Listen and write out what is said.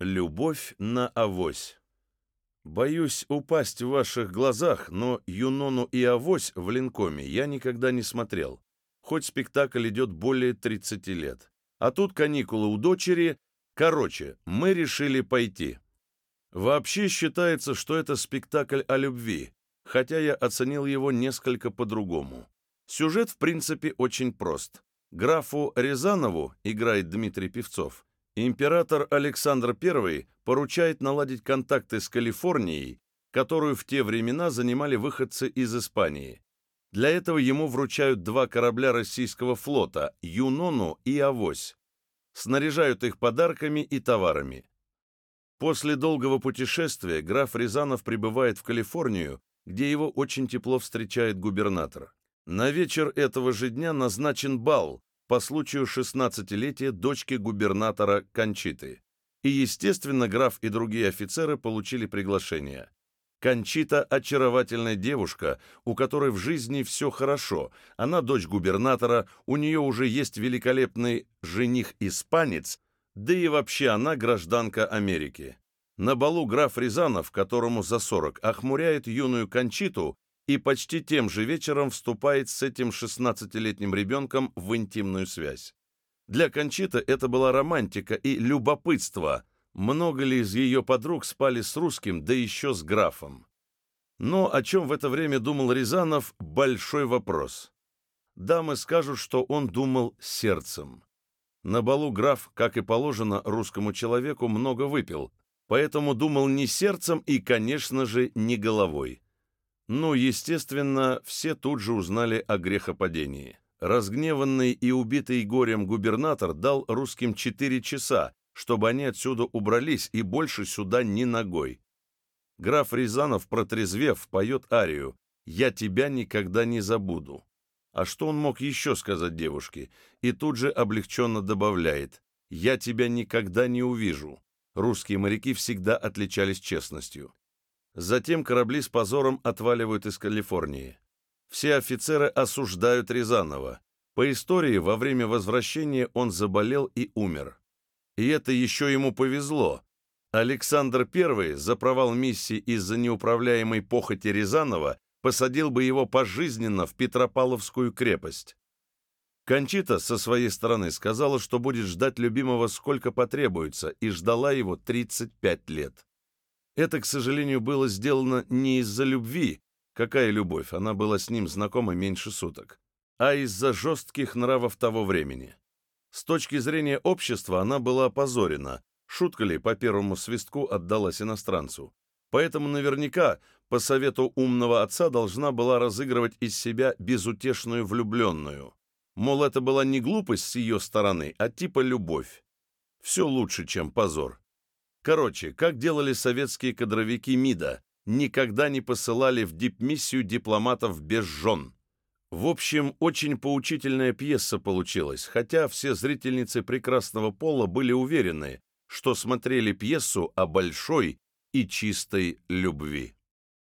Любовь на авось. Боюсь упасть в ваших глазах, но Юнону и авось в Линкоме я никогда не смотрел, хоть спектакль идет более 30 лет. А тут каникулы у дочери. Короче, мы решили пойти. Вообще считается, что это спектакль о любви, хотя я оценил его несколько по-другому. Сюжет, в принципе, очень прост. Графу Рязанову играет Дмитрий Певцов Император Александр I поручает наладить контакты с Калифорнией, которую в те времена занимали выходцы из Испании. Для этого ему вручают два корабля российского флота «Юнону» и «Авось». Снаряжают их подарками и товарами. После долгого путешествия граф Рязанов прибывает в Калифорнию, где его очень тепло встречает губернатор. На вечер этого же дня назначен бал, по случаю 16-летия дочки губернатора Кончиты. И, естественно, граф и другие офицеры получили приглашение. Кончита – очаровательная девушка, у которой в жизни все хорошо. Она дочь губернатора, у нее уже есть великолепный жених-испанец, да и вообще она гражданка Америки. На балу граф Рязанов, которому за 40, охмуряет юную Кончиту и почти тем же вечером вступает с этим 16-летним ребенком в интимную связь. Для Кончита это была романтика и любопытство, много ли из ее подруг спали с русским, да еще с графом. Но о чем в это время думал Рязанов – большой вопрос. Дамы скажут, что он думал сердцем. На балу граф, как и положено русскому человеку, много выпил, поэтому думал не сердцем и, конечно же, не головой. Ну, естественно, все тут же узнали о грехопадении. Разгневанный и убитый горем губернатор дал русским четыре часа, чтобы они отсюда убрались и больше сюда ни ногой. Граф Рязанов, протрезвев, поет арию «Я тебя никогда не забуду». А что он мог еще сказать девушке? И тут же облегченно добавляет «Я тебя никогда не увижу». Русские моряки всегда отличались честностью. Затем корабли с позором отваливают из Калифорнии. Все офицеры осуждают Рязанова. По истории, во время возвращения он заболел и умер. И это еще ему повезло. Александр I за провал миссии из-за неуправляемой похоти Рязанова посадил бы его пожизненно в Петропавловскую крепость. Кончита со своей стороны сказала, что будет ждать любимого сколько потребуется, и ждала его 35 лет. Это, к сожалению, было сделано не из-за любви, какая любовь, она была с ним знакома меньше суток, а из-за жестких нравов того времени. С точки зрения общества она была опозорена, шутка ли по первому свистку отдалась иностранцу. Поэтому наверняка, по совету умного отца, должна была разыгрывать из себя безутешную влюбленную. Мол, это была не глупость с ее стороны, а типа любовь. Все лучше, чем позор. Короче, как делали советские кадровики МИДа, никогда не посылали в дипмиссию дипломатов без жен. В общем, очень поучительная пьеса получилась, хотя все зрительницы прекрасного пола были уверены, что смотрели пьесу о большой и чистой любви.